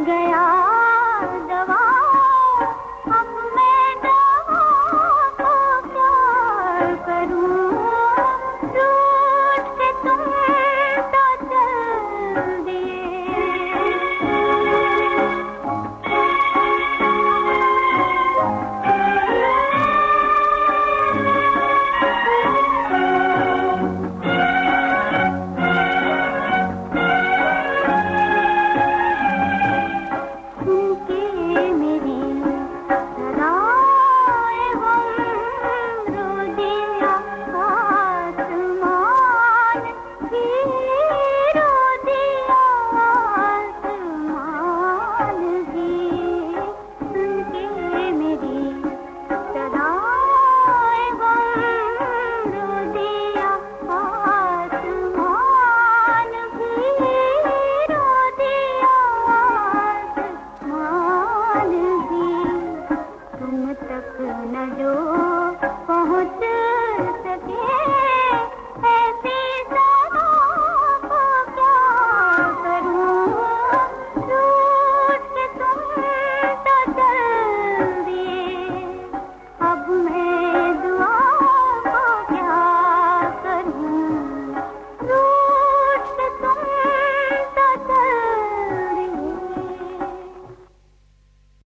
गया